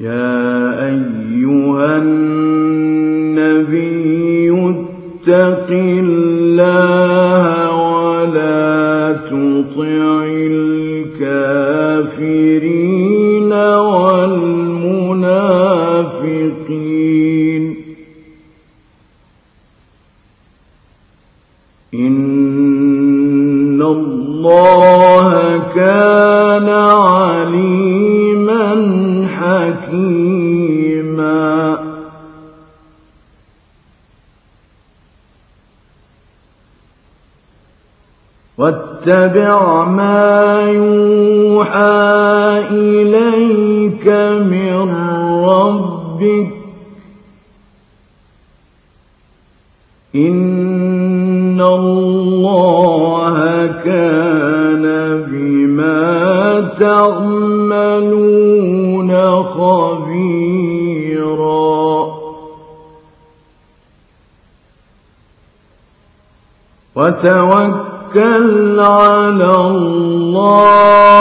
يا أيها النبي اتق الله واتبع ما يوحى إليك من ربك. إن الله كان بما تعملون خبيرا. وتوكل على الله.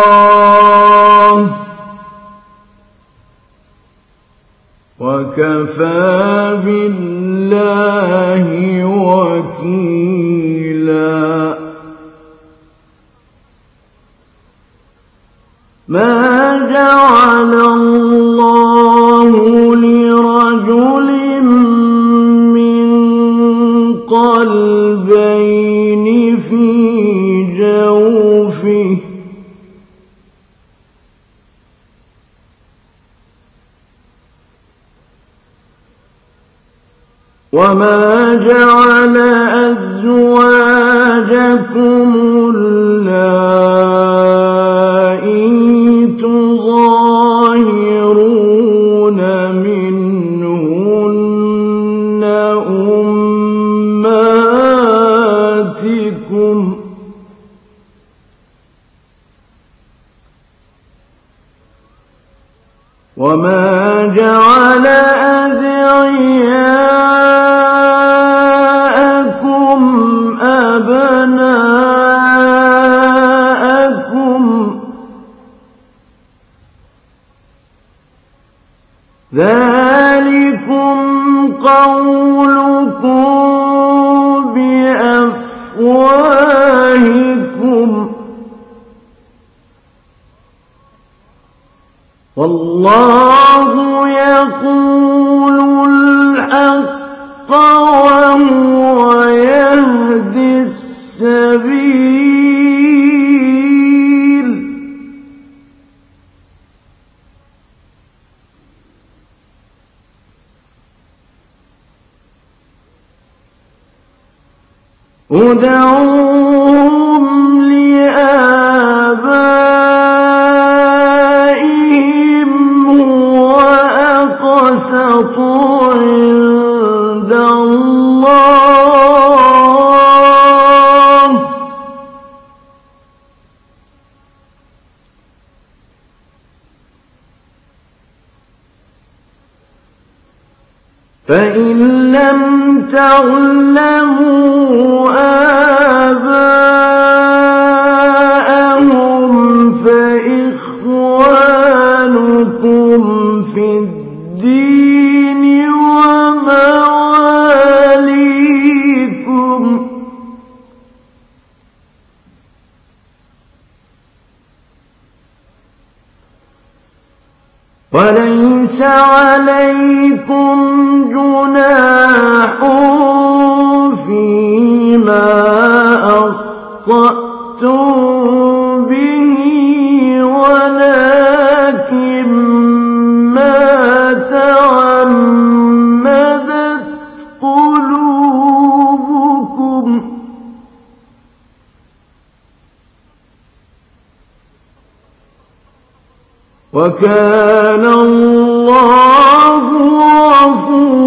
وكفى بالله وكيلا. ما جعل الله لرجل وما جعل أزواجكم اللائي وما جعل أدعياءكم ادعوهم عليكم جناح فيما أخطأتم به ولكن ما تعمدت قلوبكم. وكان الله غفورا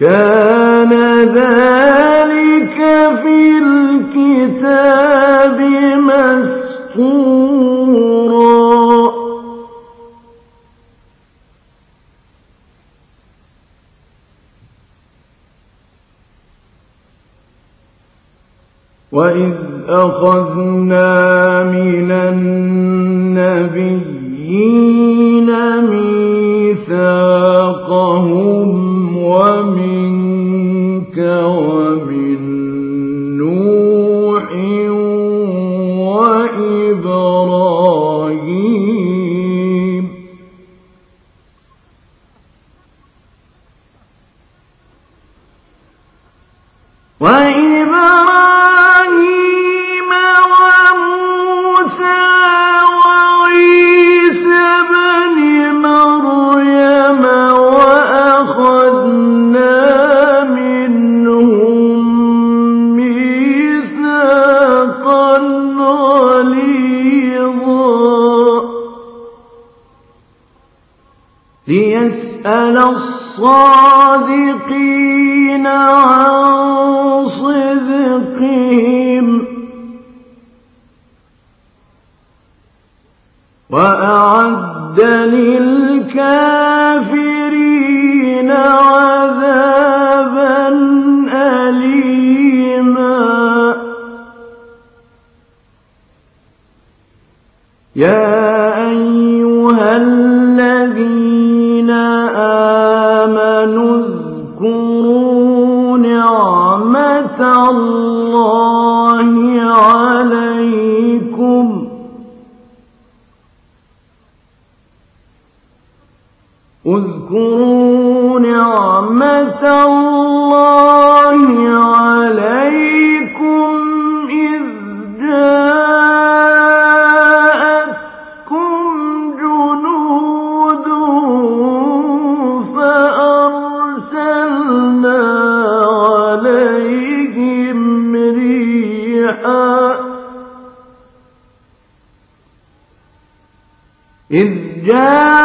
كان ذلك في الكتاب مسطورا. وإذ أخذنا من النبيين ميثاقهم ومن جاء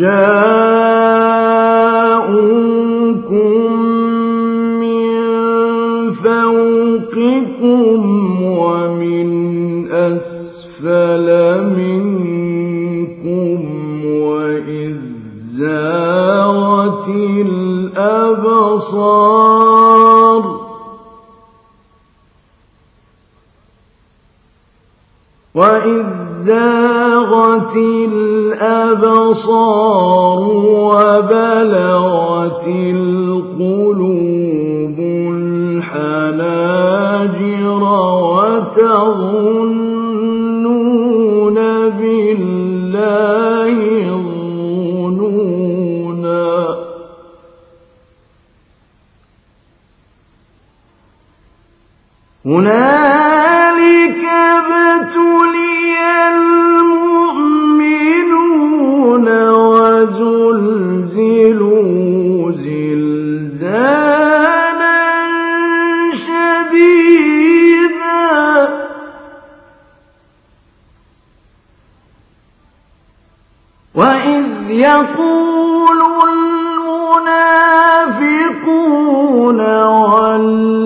جَاءُوكُم مِّن فَوْقِكُمْ وَمِنْ أَسْفَلَ مِنكُمْ وَإِذْ زَاغَتِ الْأَبْصَارُ وَإِذْ الصالحين يقول المنافقون والمنافقون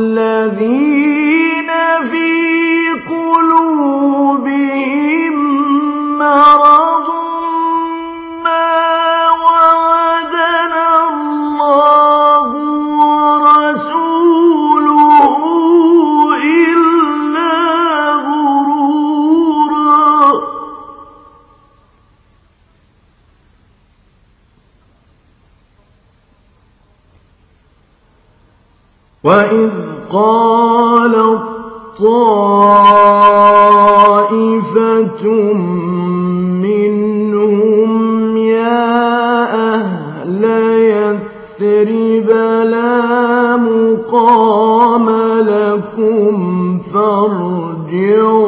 وإذ قالت طائفة منهم يا أهل يثرب لا مقام لكم فارجعوا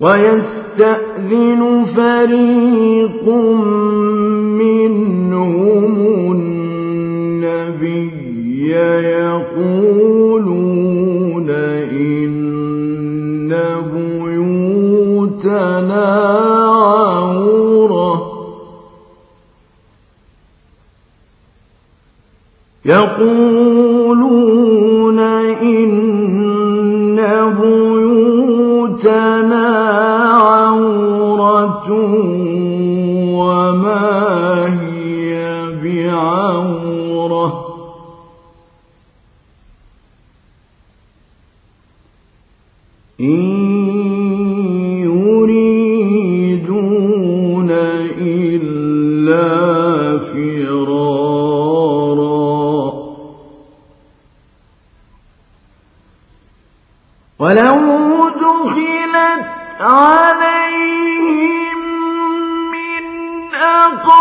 ويستأذن فريق يقولون إن بيوتنا عورة.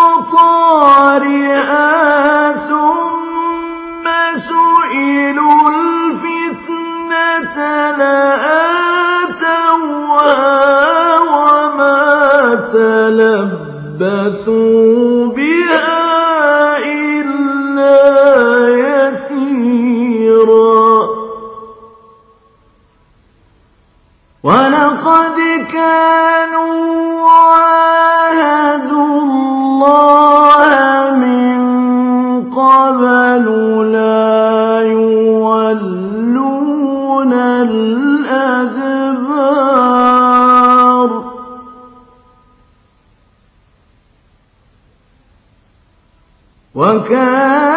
وقارئها ثم سئلوا الفتنة وما تلبثوا بها إلا يسيرا. ولقد كان وكان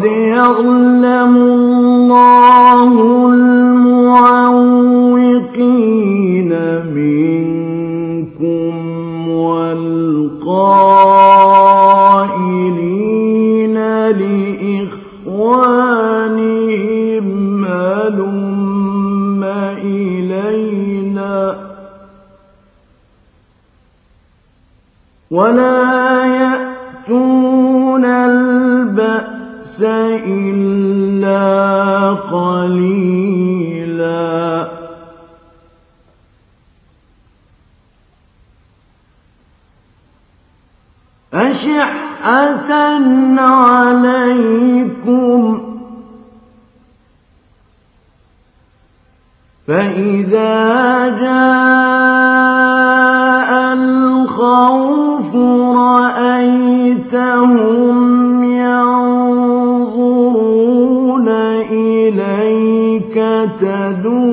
قد يعلم فإذا جاء الخوف رأيتهم إليك تدور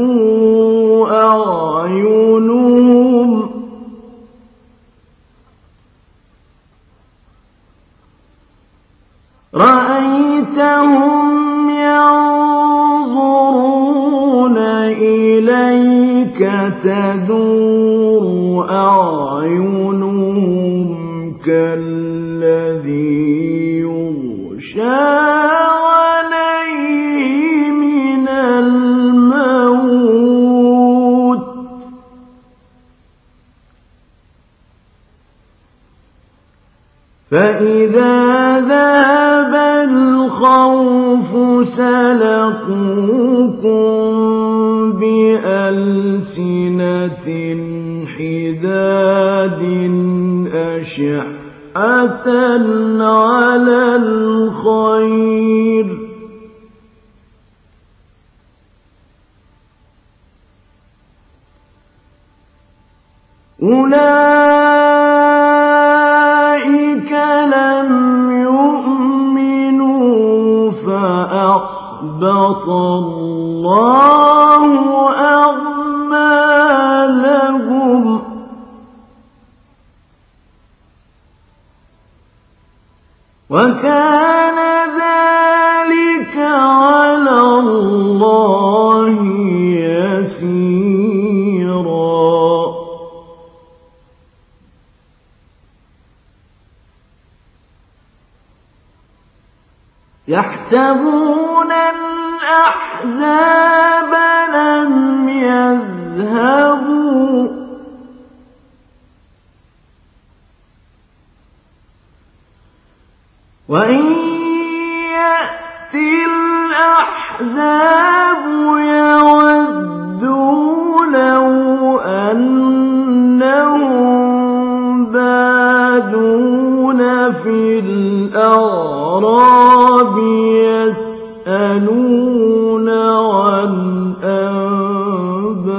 تدور أعينهم كالذي يغشى عليه من الموت. فإذا ذهب الخوف سلقوكم بألسنة حداد أشعة على الخير. أولئك لم يؤمنوا فأحبط الله وكان ذلك على الله يسيرا. يحسبون الأحزاب لم يذهبوا وإن يأتي الأحزاب يودوا لو أنهم بادون في الأعراب يسألون عن أنبائكم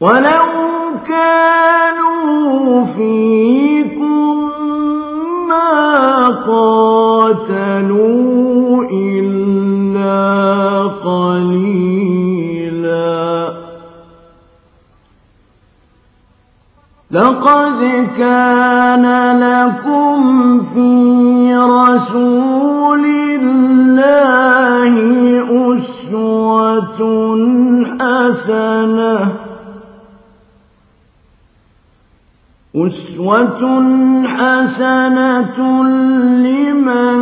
ولو فيكم ما قاتلوا إلا قليلا. لقد كان لكم في رسول الله أسوة حسنة. أسوة حسنة لمن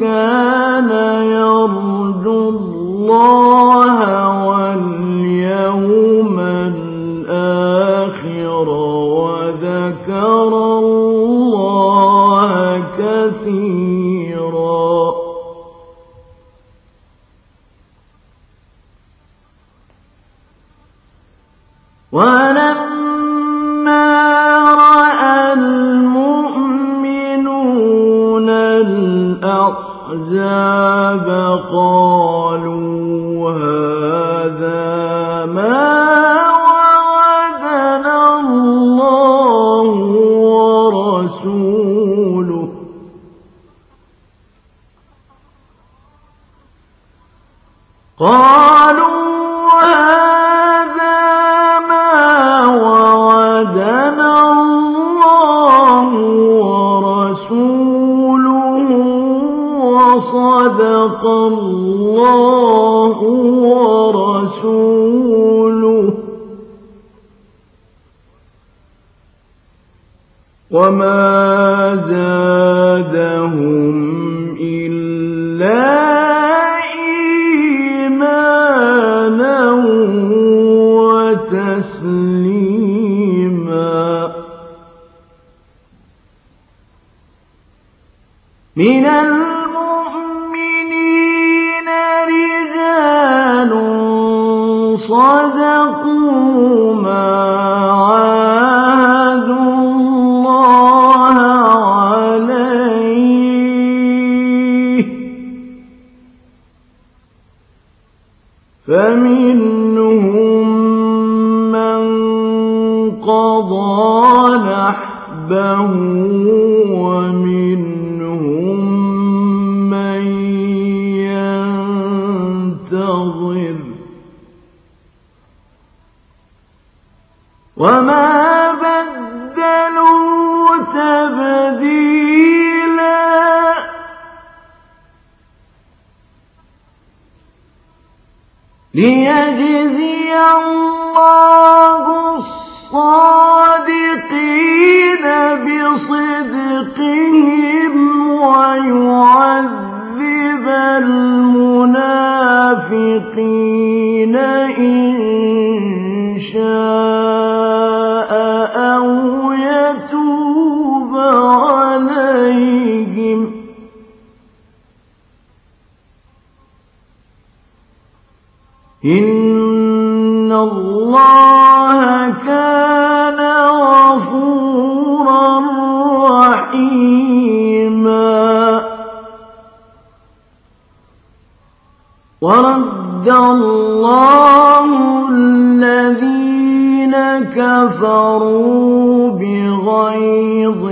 كان يرجو الله ليجزي الله الصادقين بصدقهم ويعذب المنافقين إن شاء إِنَّ اللَّهَ كَانَ غَفُورًا رَّحِيمًا وَرَدَّ اللَّهُ الَّذِينَ كفروا بغيظهم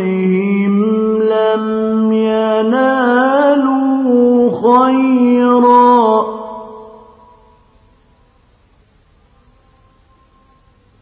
لم ينالوا خيرا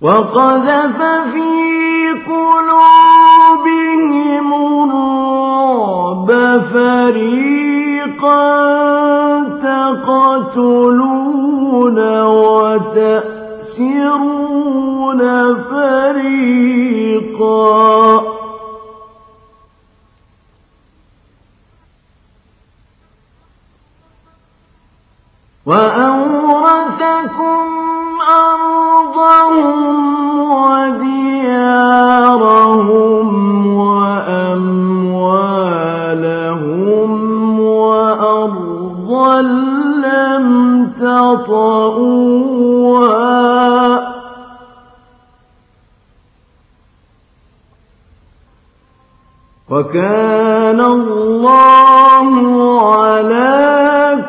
وقذف في قلوبهم الرعب فريقا تقتلون وتأسرون فريقا وأورثكم أرضهم وديارهم وأموالهم وأرضا لم تطئوها وكان الله على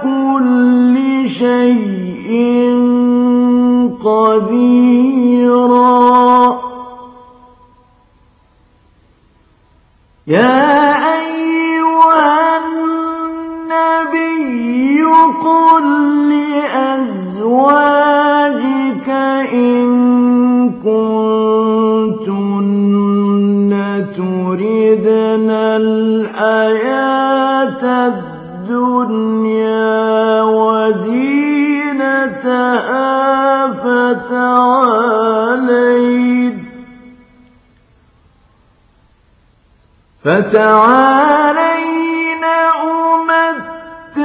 كل شيء قديرا. يا أيها النبي قل لأزواجك إن كنتن تردن الحياة الدنيا. فتعالين فَتَعَالَيْنَ أُمَتِّعْكُنَّ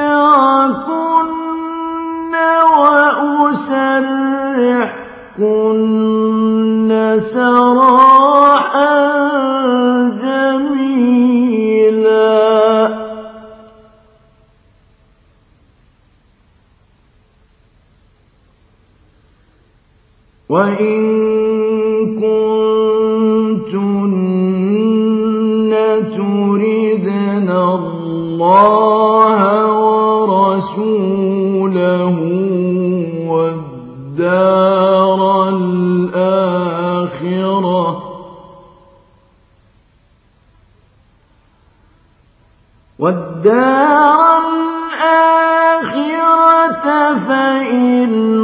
وَأُسَرِّحْكُنَّ سَرَاحًا. وَإِن كُنتُنَّ تُرِدْنَ اللَّهَ وَرَسُولَهُ وَالدَّارَ الْآخِرَةَ فَإِنَّ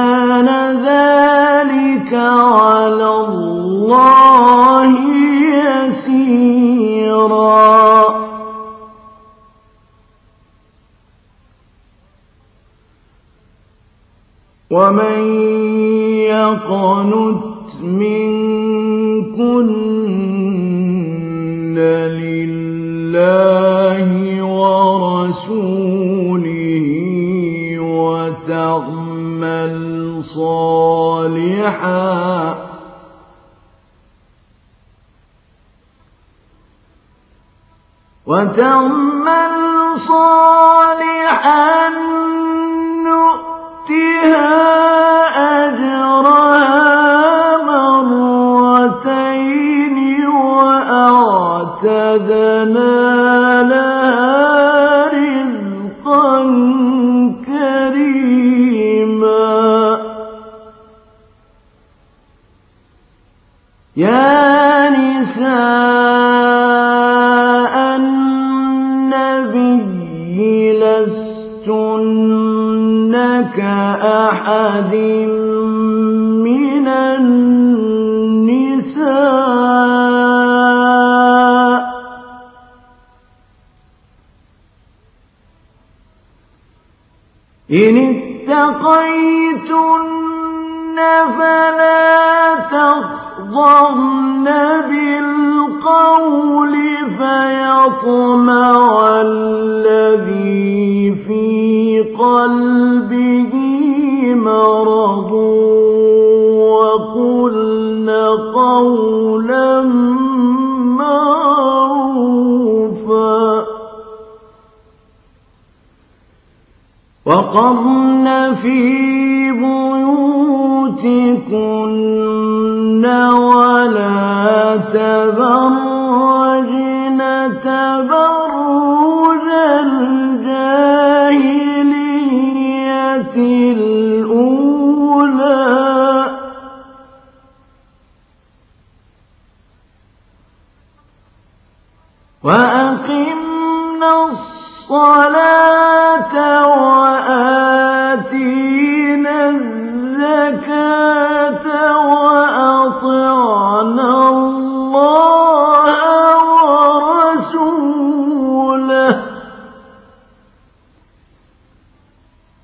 ذَٰلِكَ عَلَى اللَّهِ يَسِيرًا. وَمَن يَقْنُتْ مِنكُنَّ لِلَّهِ وَرَسُولِهِ وَتَعْمَلْ صَالِحًا. نُّؤْتِهَا أَجْرَهَا مَرَّتَيْنِ وَأَعْتَدْنَا لَهَا. يَا نِسَاءَ النَّبِيِّ لَسْتُنَّ كَأَحَدٍ مِّنَ النِّسَاءِ ۚ. إِنِ اتَّقَيْتُنَّ فَلَا تَخْضَعْنَ بِالْقَوْلِ فَيَطْمَعَ الَّذِي فِي قَلْبِهِ مَرَضٌ وَقُلْنَ قَوْلًا مَّعْرُوفًا وَقَرْنَ فِي بُيُوتِكُنَّ وَلَا تَبَرَّجْنَ تَبَرُّجَ الْجَاهِلِيَّةِ الْأُولَىٰ ۖ وَأَقِمْنَا الصَّلَاةَ وَآتِينَا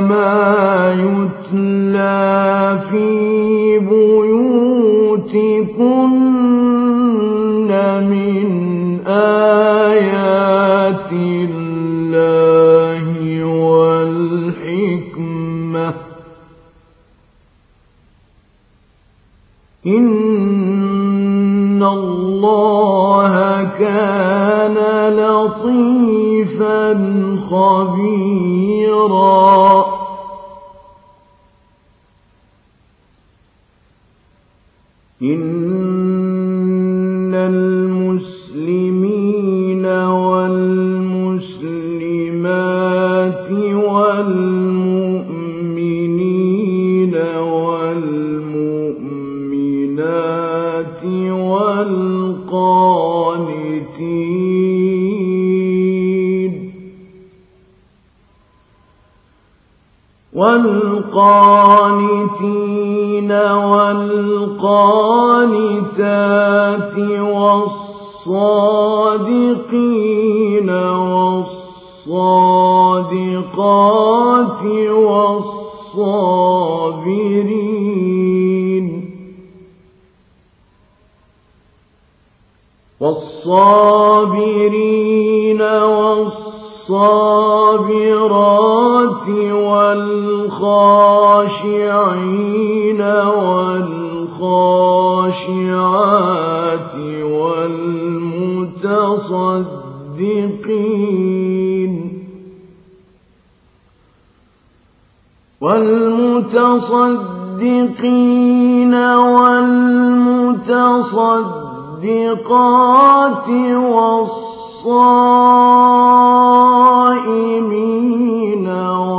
ما يتلى في بيوتكن من آيات الله والحكمة إن الله كان لطيفا خبيرا. إن والمتصدقات والصائمين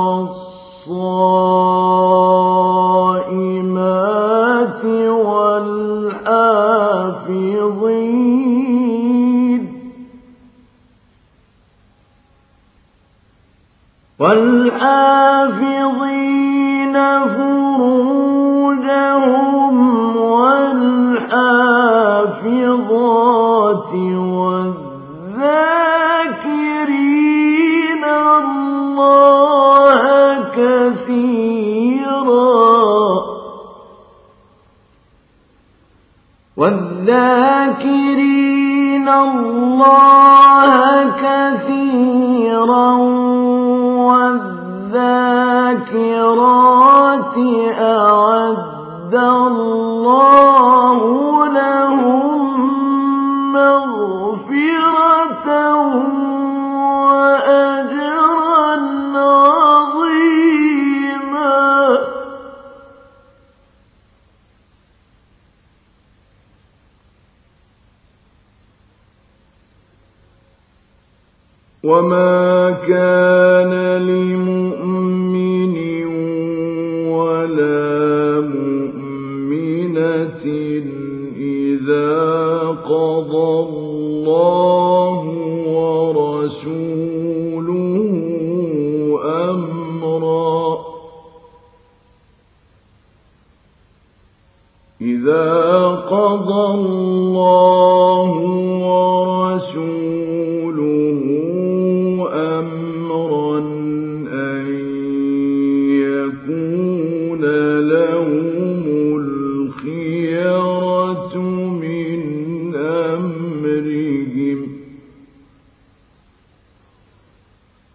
والصائمات والحافظين والحافظين فروجهم والحافظات والذاكرين الله كثيرا. والذاكرين الله كثيرا والذاكرات أعد الله لهم وما كان لمؤمن ولا مؤمنة إذا قضى الله ورسوله أمرا إذا قضى الله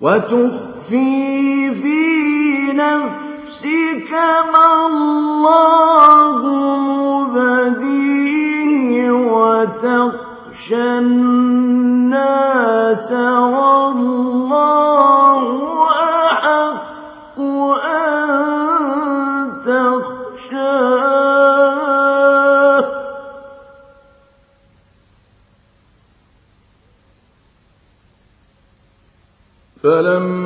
وتخفي في نفسك ما الله مبديه وتخشى الناس والله فلما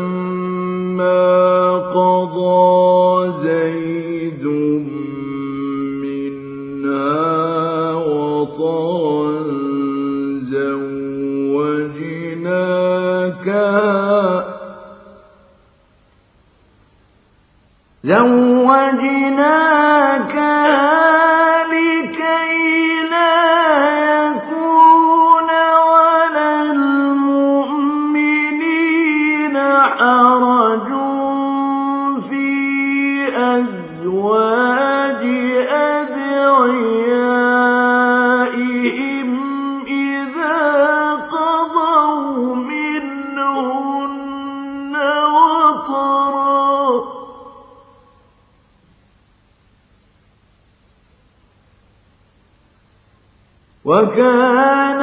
وَكَانَ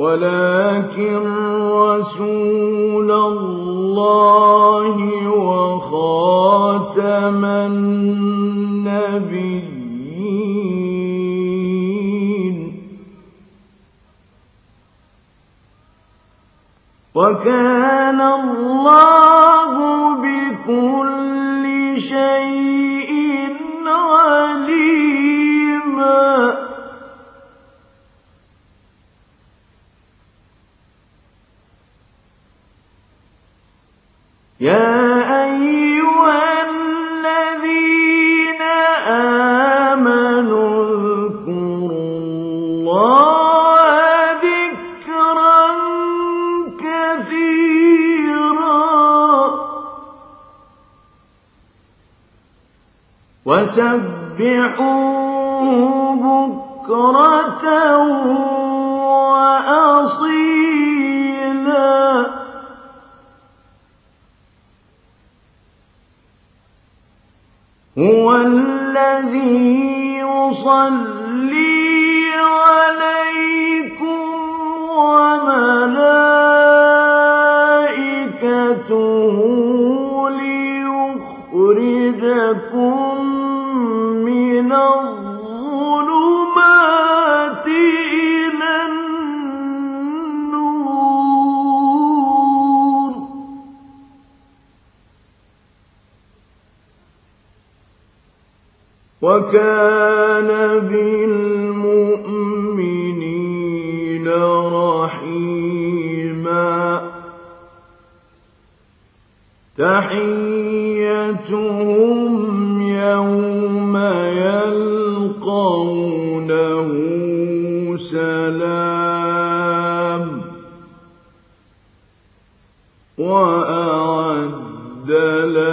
ولكن رسول الله وخاتم النبيين. وكان الله يا أيها الذين آمنوا الله ذكرا كثيرا وسبحوه بكرة وأصيلا هو الذي يصلي عليكم وملائكته ليخرجكم وكان بالمؤمنين رحيما. يوم يلقونه سلام. وأعد لهم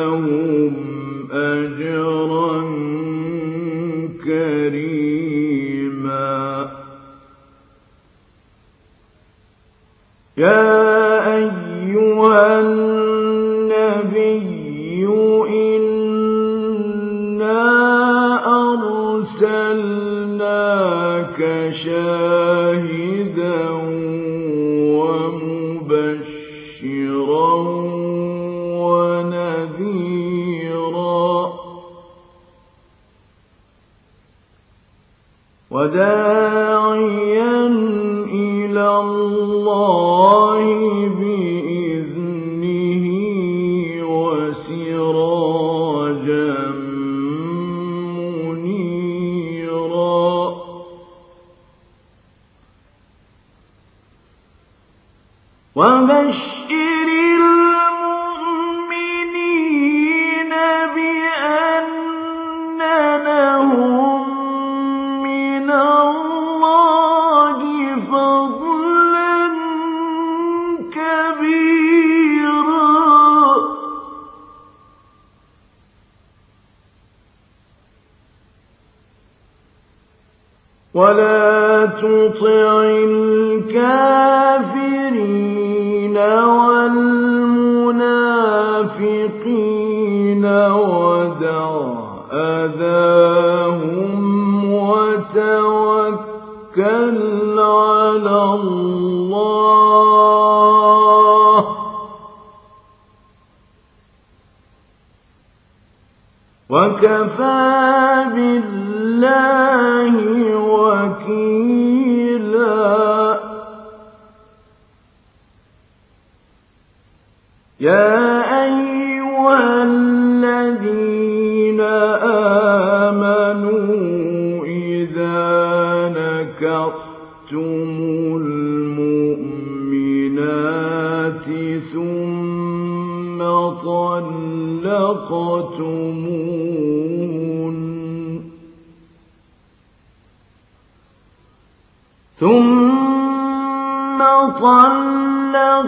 ثم طلقتموهن ثم طلقتموهن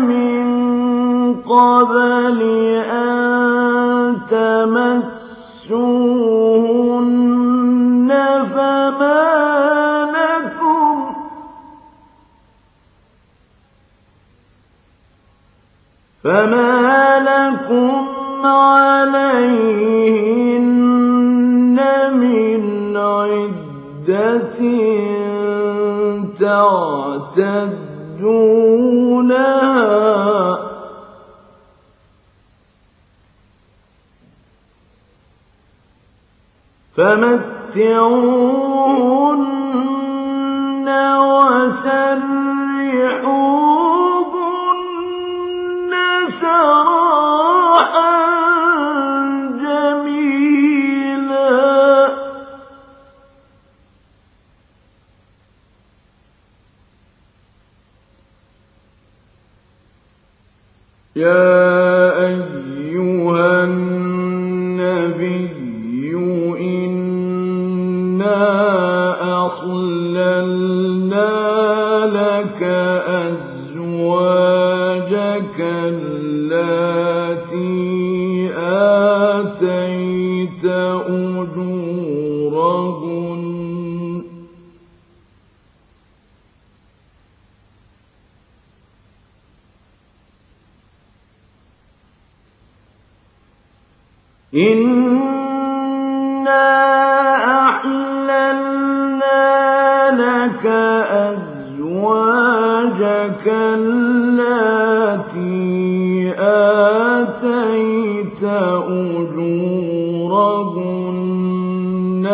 من قبل أن تمسوهن فما لكم عليهن من عدة تعتدونها فمتعوهن وسرحوهن سراحا جميلا. يا إنا أحللنا لك أزواجك التي آتيت أجورهن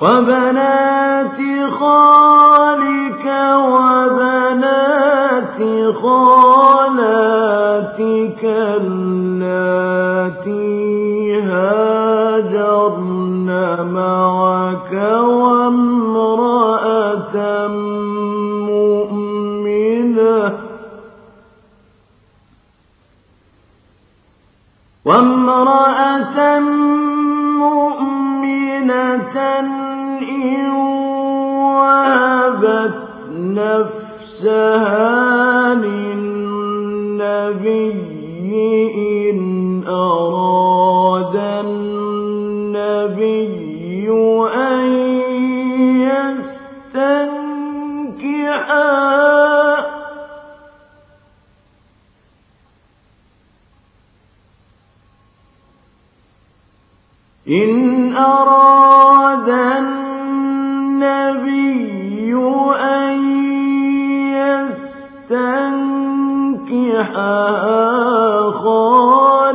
وبنات خالك وبنات خالاتك اللاتي هاجرن معك وامرأة مؤمنة وامرأة مؤمنة وهبت نفسها للنبي إن أراد النبي أن يستنكحها إن أراد النبي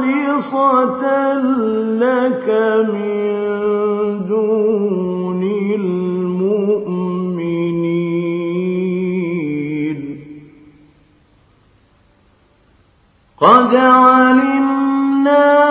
خالصة لك من دون المؤمنين. قد علمنا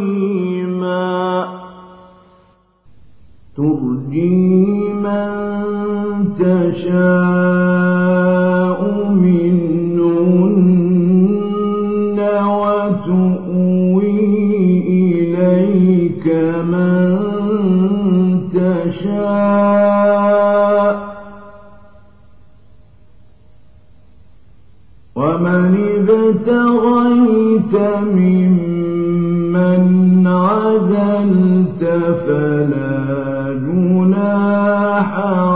جناح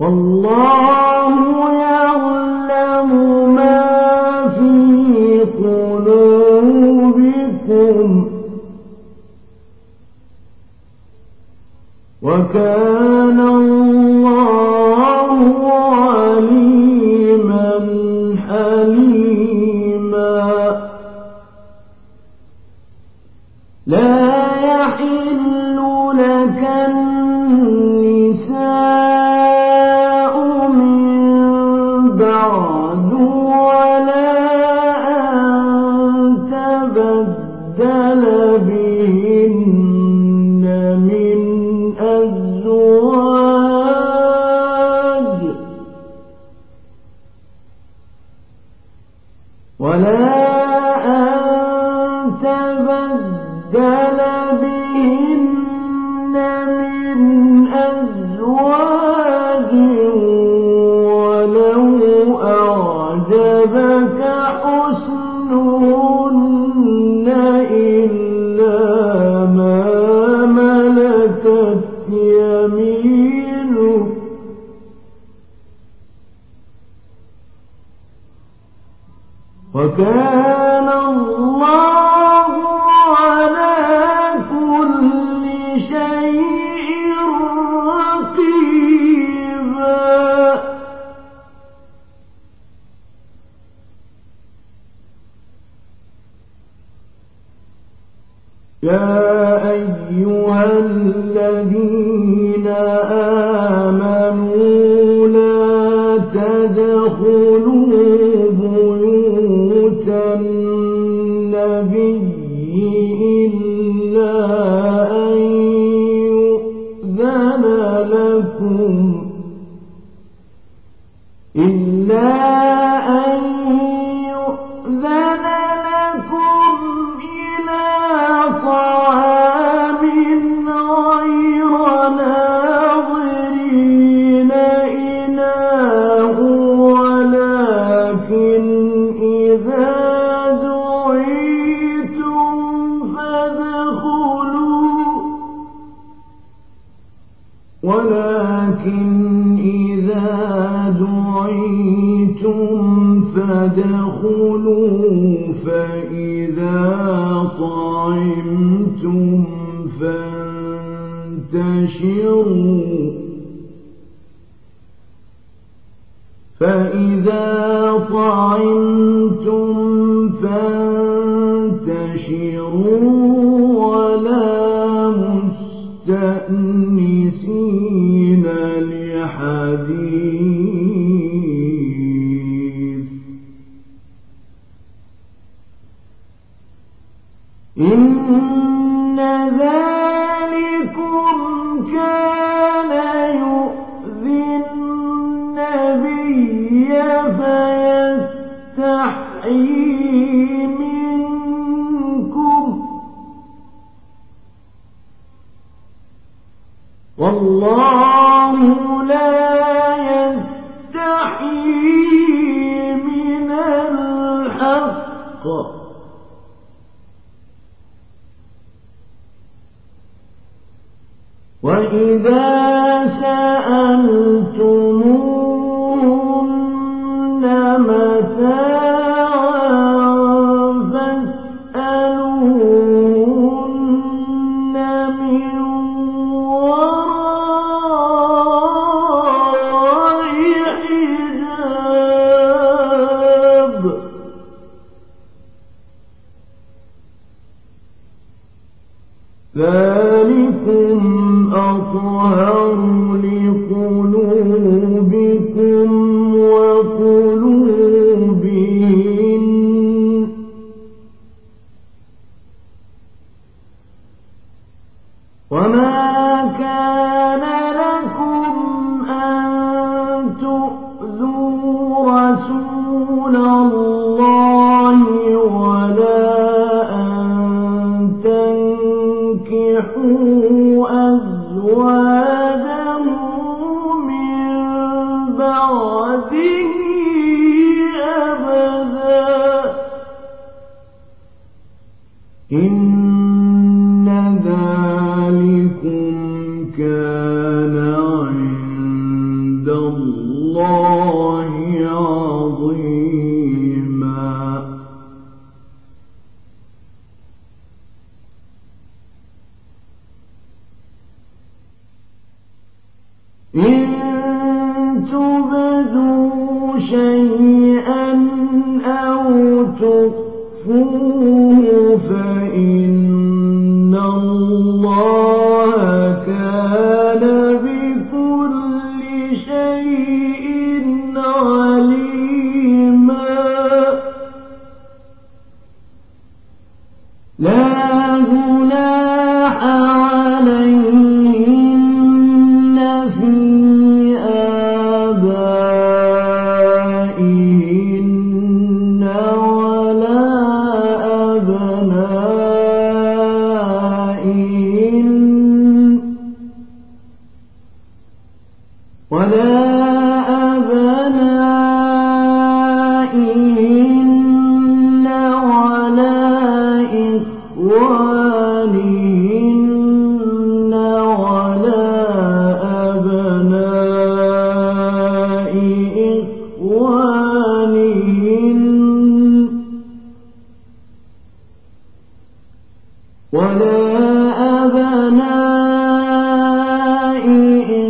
والله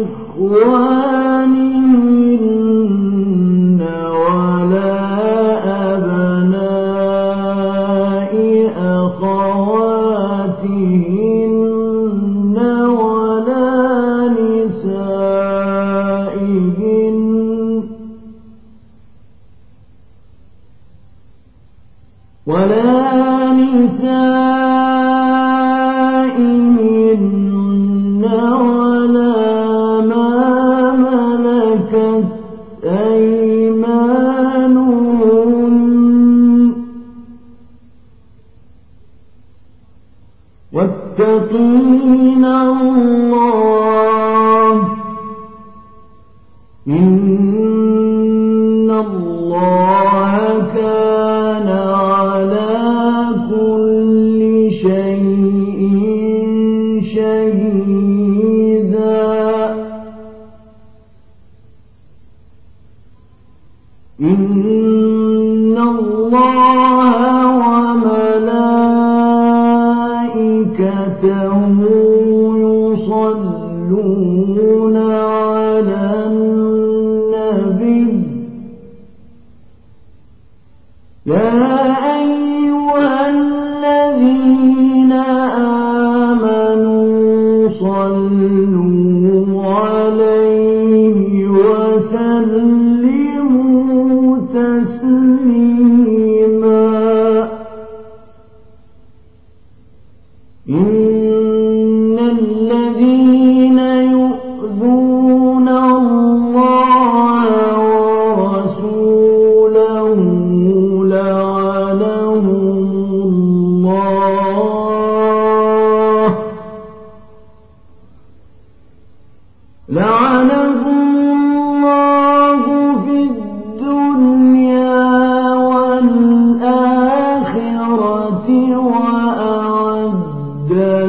إخوانهن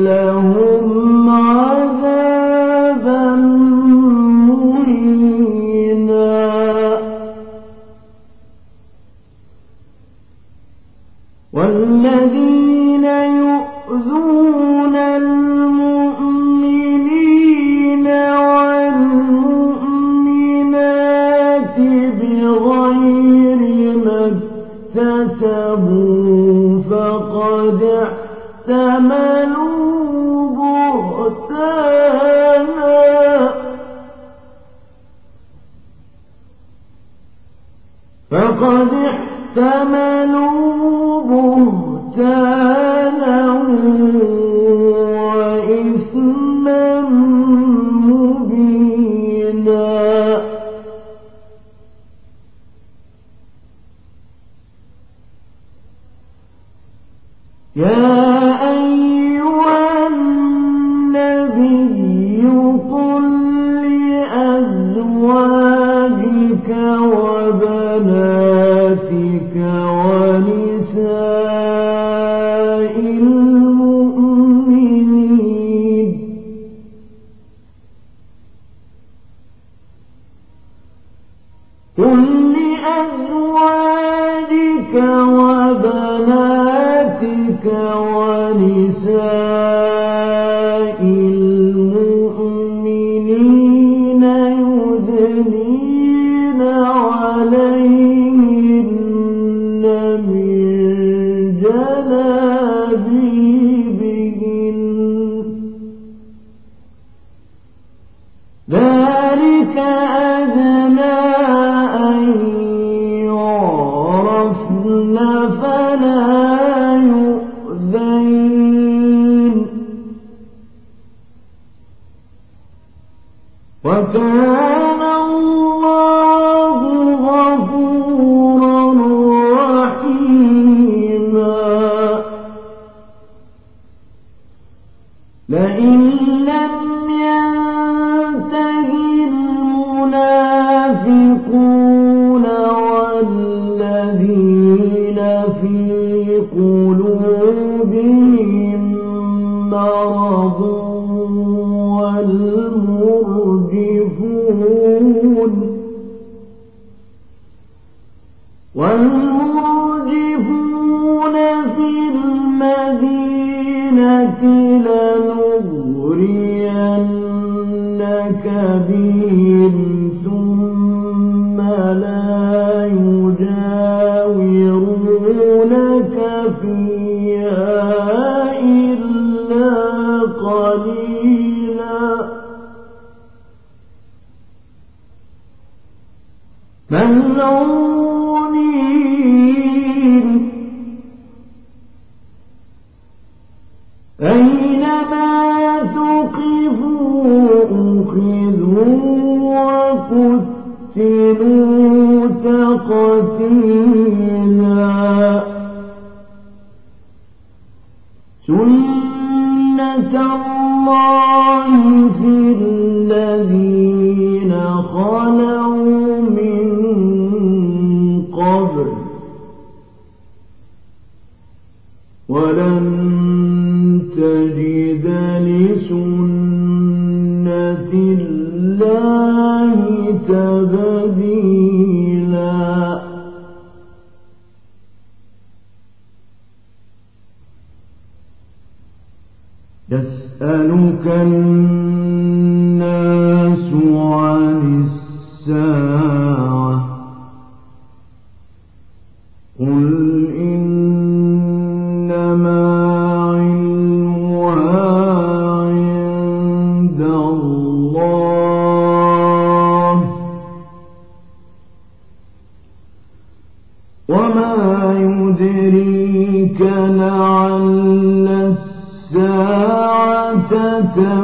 لهم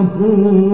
تكون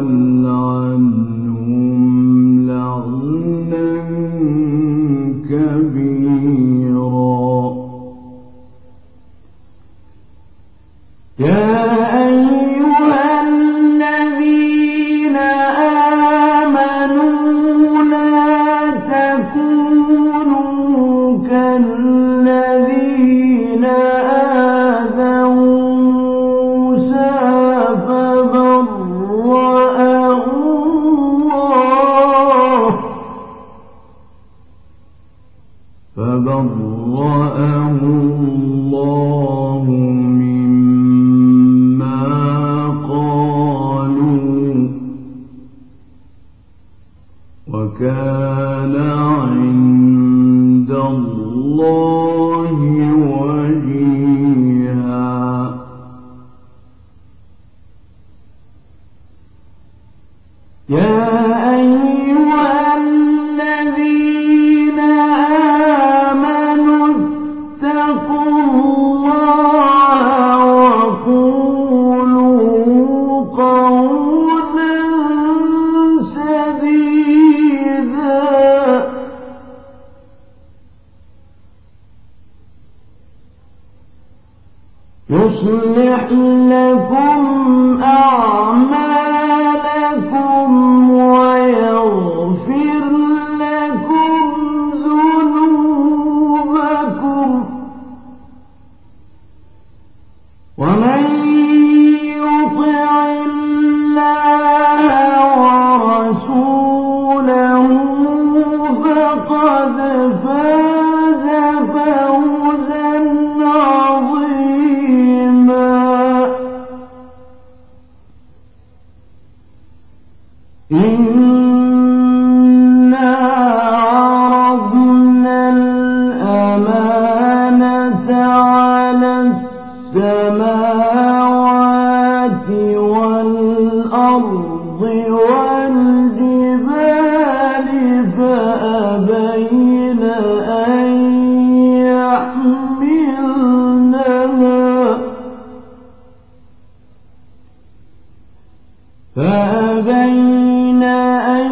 من على السماوات والأرض والجبال فأبين أن يحملنها فأبين أن